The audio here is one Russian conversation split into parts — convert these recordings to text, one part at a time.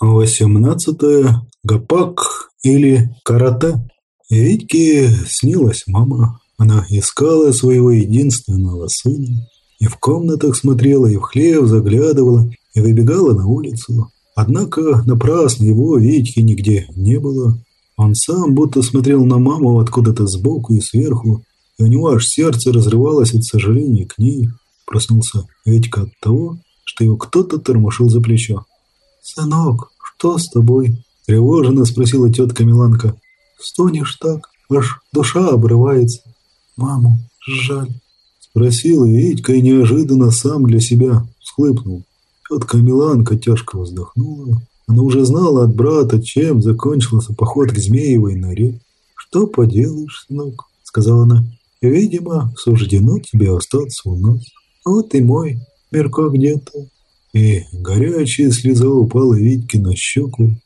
Восемнадцатое. Гапак или карате. Витьке снилась мама. Она искала своего единственного сына. И в комнатах смотрела, и в хлев заглядывала, и выбегала на улицу. Однако напрасно его Витьки нигде не было. Он сам будто смотрел на маму откуда-то сбоку и сверху, и у него аж сердце разрывалось от сожаления к ней. Проснулся Витька от того, что его кто-то тормошил за плечо. «Сынок, что с тобой?» – тревоженно спросила тетка Миланка. «Стонешь так, аж душа обрывается. Маму жаль». Спросил Витька и неожиданно сам для себя всхлыпнул. Тетка Миланка тяжко вздохнула. Она уже знала от брата, чем закончился поход к Змеевой норе. «Что поделаешь, сынок?» – сказала она. «Видимо, суждено тебе остаться у нас. Вот и мой Мирко где-то и горячая слеза упала Витьке на щеку.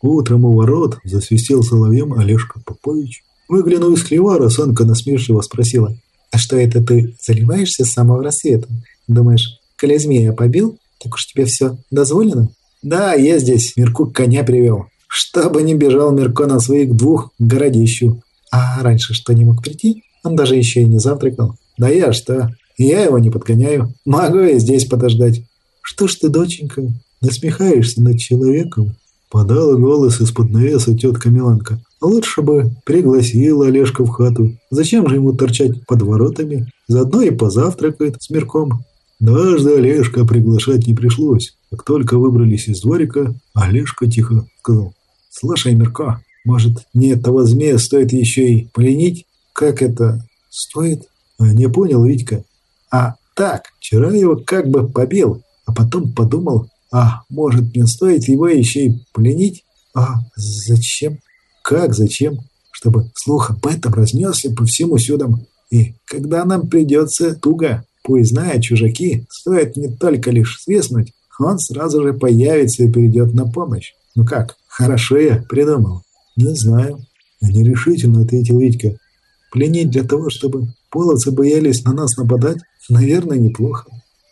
Утром у ворот засвистел соловьем Олежка Попович. Выглянув из хлева, Санка насмешливо спросила. «А что это ты заливаешься с самого рассвета? Думаешь, коли змея побил, так уж тебе все дозволено?» «Да, я здесь Мирку коня привел. Чтобы не бежал Мирко на своих двух городищу. А раньше что, не мог прийти? Он даже еще и не завтракал. Да я что? Я его не подгоняю. Могу я здесь подождать. «Что ж ты, доченька, насмехаешься над человеком?» Подала голос из-под навеса тетка Миланка. «Лучше бы пригласила Олежка в хату. Зачем же ему торчать под воротами? Заодно и позавтракает с мирком». Дважды Олежка приглашать не пришлось. Как только выбрались из дворика, Олежка тихо сказал. «Слушай, Мирко, может, мне этого змея стоит еще и поленить? Как это стоит?» а, «Не понял, Витька». «А так, вчера его как бы побил, а потом подумал, а может не стоит его еще и пленить? А зачем? Как зачем? Чтобы слух об этом разнесся по всему сюдам. И когда нам придется туго, пусть знают чужаки, стоит не только лишь свистнуть, он сразу же появится и перейдет на помощь. Ну как, хорошо я придумал. Не знаю. Нерешительно ответил Витька. Пленить для того, чтобы половцы боялись на нас нападать, наверное, неплохо.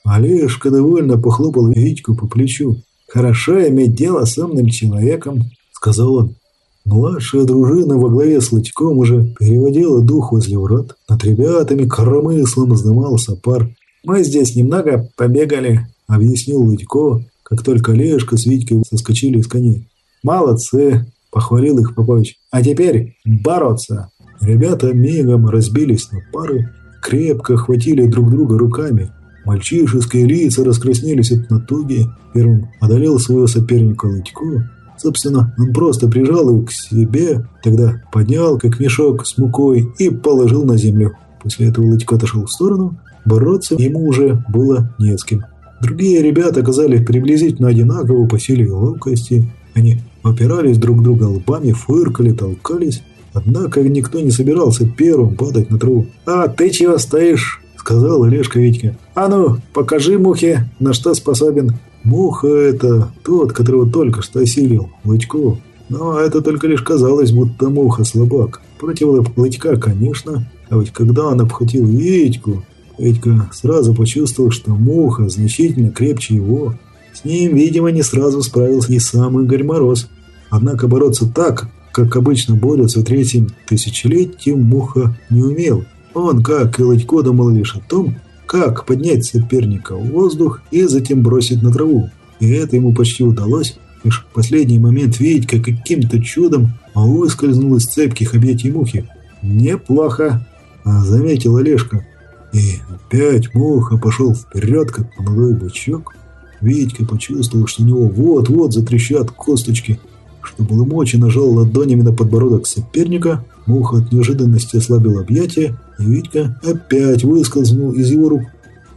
Олежка довольно похлопал Витьку по плечу. «Хорошо иметь дело с умным человеком», — сказал он. Младшая дружина во главе с Лытьком уже переводила дух возле врат. Над ребятами коромыслом вздымался пар. «Мы здесь немного побегали», — объяснил Лытько, как только Олежка с Витькой соскочили из коней. «Молодцы!» — похвалил их Попович. «А теперь бороться!» Ребята мигом разбились на пары, крепко хватили друг друга руками, Мальчишеские лица раскраснелись от натуги. Первым одолел своего соперника Лытько. Собственно, он просто прижал его к себе, тогда поднял, как мешок с мукой, и положил на землю. После этого Лытько отошел в сторону. Бороться ему уже было не с кем. Другие ребята оказались приблизительно одинаково по силе и ловкости. Они опирались друг друга лбами, фыркали, толкались. Однако никто не собирался первым падать на траву. «А ты чего стоишь?» Сказал Олежка Витьке. «А ну, покажи Мухе, на что способен». Муха – это тот, которого только что осилил, Лычко. Но это только лишь казалось, будто Муха слабак. Против Лычка, конечно. А ведь когда он обхватил Витьку, Витька сразу почувствовал, что Муха значительно крепче его. С ним, видимо, не сразу справился и сам Игорь Мороз. Однако бороться так, как обычно борются в третьем тысячелетии, Муха не умел. Он, как и Ладько, думал лишь о том, как поднять соперника в воздух и затем бросить на траву. И это ему почти удалось. Лишь в последний момент Витька каким-то чудом выскользнул из цепких объятий мухи. «Неплохо», – заметил Олежка. И опять муха пошел вперед, как молодой бычок. Витька почувствовал, что у него вот-вот затрещат косточки. Что было мочи, нажал ладонями на подбородок соперника. Муха от неожиданности ослабил объятия и Витька опять выскользнул из его рук.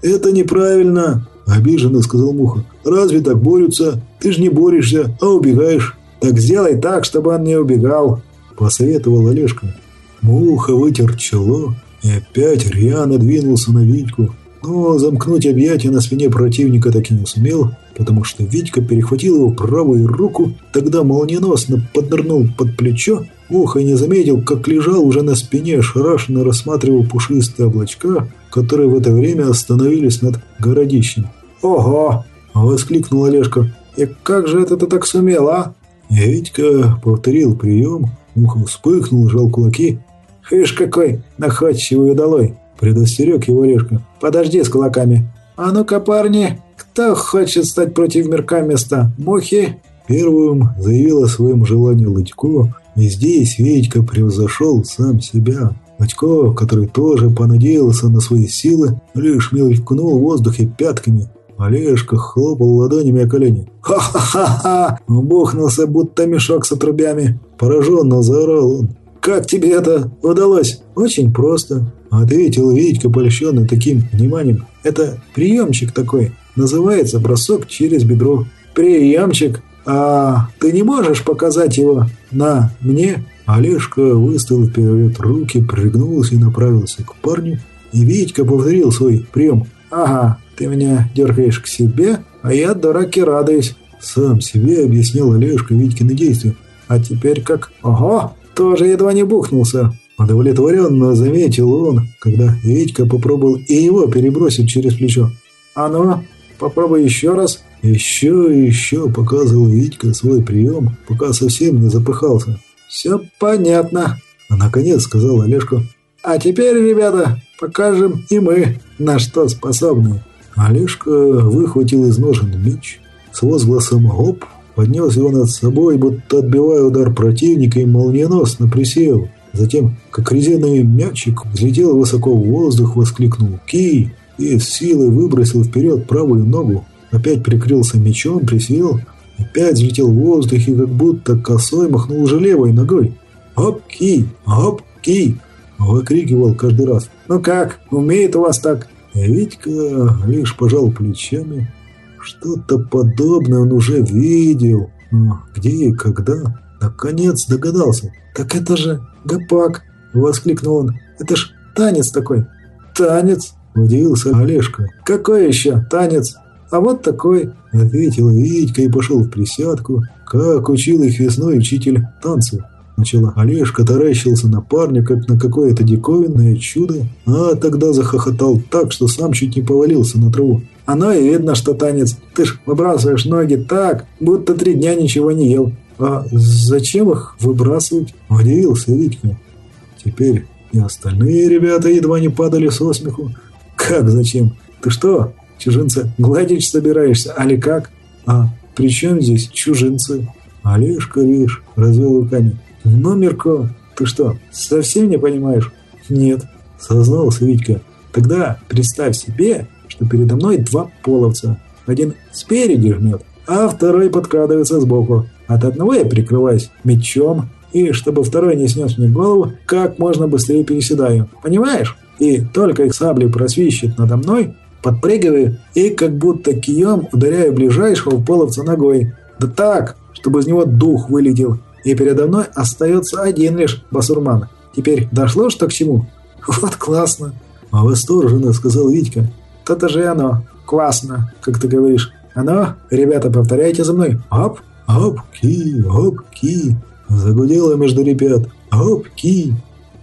«Это неправильно!» – обиженно сказал Муха. «Разве так борются? Ты же не борешься, а убегаешь». «Так сделай так, чтобы он не убегал», – посоветовал Олежка. Муха вытер чело и опять рьяно двинулся на Витьку. Но замкнуть объятия на спине противника так и не сумел, потому что Витька перехватил его правую руку, тогда молниеносно поднырнул под плечо Ухо не заметил, как лежал уже на спине, шарашенно рассматривал пушистые облачка, которые в это время остановились над городищем. «Ого!» – воскликнул Олежка. И как же это ты так сумел, а?» Витька повторил прием, ухо вспыхнул, сжал кулаки. «Ишь какой находчивый удалой!» – предостерег его Решка. «Подожди с кулаками!» «А ну-ка, парни, кто хочет стать против мирка места? Мухи?» Первым заявил о своем желании Лытько, и здесь Витька превзошел сам себя. Лытько, который тоже понадеялся на свои силы, лишь мелькнул в воздухе пятками. Олежка хлопал ладонями о колени. «Ха-ха-ха-ха!» Бухнулся, будто мешок с отрубями. Пораженно заорал он. «Как тебе это удалось?» «Очень просто», — ответил Витька, польщенный таким вниманием. «Это приемчик такой. Называется бросок через бедро». «Приемчик? А ты не можешь показать его на мне?» Олежка выставил вперед руки, пригнулся и направился к парню. И Витька повторил свой прием. «Ага, ты меня дергаешь к себе, а я, дураки, радуюсь». Сам себе объяснял Олежка Витькины действия. «А теперь как? Ого, тоже едва не бухнулся». Удовлетворенно заметил он, когда Витька попробовал и его перебросить через плечо. «А ну, попробуй еще раз». Еще и еще показывал Витька свой прием, пока совсем не запыхался. «Все понятно», — наконец сказал Олежка. «А теперь, ребята, покажем и мы, на что способны». Олежка выхватил из ножен меч с возгласом «Гоп!», поднес его над собой, будто отбивая удар противника и молниеносно присел. Затем, как резиновый мячик, взлетел высоко в воздух, воскликнул «Ки!» и с силой выбросил вперед правую ногу. Опять прикрылся мечом, присел Опять взлетел в воздухе, как будто косой махнул уже левой ногой. «Оп-ки! Оп-ки!» Выкрикивал каждый раз. «Ну как, умеет у вас так?» Витька лишь пожал плечами. Что-то подобное он уже видел. Но где и когда? Наконец догадался. «Так это же гопак!» Воскликнул он. «Это ж танец такой!» «Танец?» Удивился Олежка. «Какой еще танец?» «А вот такой», — ответил Витька и пошел в присядку, как учил их весной учитель танцев. Сначала Олежка таращился на парня, как на какое-то диковинное чудо, а тогда захохотал так, что сам чуть не повалился на траву. «Оно и видно, что танец. Ты ж выбрасываешь ноги так, будто три дня ничего не ел». «А зачем их выбрасывать?» – удивился Витька. Теперь и остальные ребята едва не падали со смеху. «Как зачем? Ты что, Чужинца гладить собираешься, али как? А при чем здесь чужинцы? Олежка, видишь, развел руками. Ну, ты что, совсем не понимаешь? Нет, сознался Витька. Тогда представь себе, что передо мной два половца. Один спереди жмет, а второй подкрадывается сбоку. От одного я прикрываюсь мечом, и чтобы второй не снес мне голову, как можно быстрее переседаю. Понимаешь? И только их сабли просвищет надо мной, Подпрыгиваю и как будто кием ударяю ближайшего половца ногой. Да так, чтобы из него дух вылетел. И передо мной остается один лишь басурман. Теперь дошло что к чему? Вот классно. А восторженно сказал Витька. То-то же оно. Классно, как ты говоришь. Оно, ребята, повторяйте за мной. Оп. Оп-ки, оп-ки. Загудело между ребят. Оп-ки.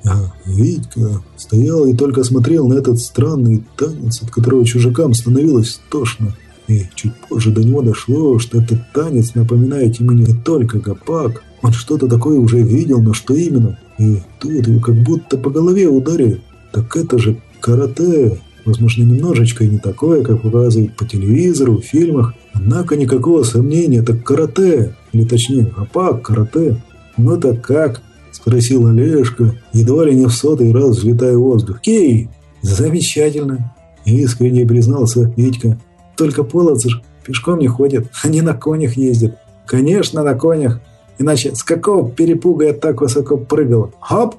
А Витька стоял и только смотрел на этот странный танец, от которого чужакам становилось тошно. И чуть позже до него дошло, что этот танец напоминает ему не только гопак. Он что-то такое уже видел, но что именно? И тут его как будто по голове ударили. Так это же карате. Возможно, немножечко и не такое, как показывают по телевизору, в фильмах. Однако никакого сомнения, это карате. Или точнее, гопак, карате. Ну так как? Спросил Олежка, едва ли не в сотый раз взлетая в воздух. «Кей!» «Замечательно!» Искренне признался Витька. «Только половцы ж пешком не ходят, они на конях ездят». «Конечно, на конях! Иначе с какого перепуга я так высоко прыгал? Хоп!»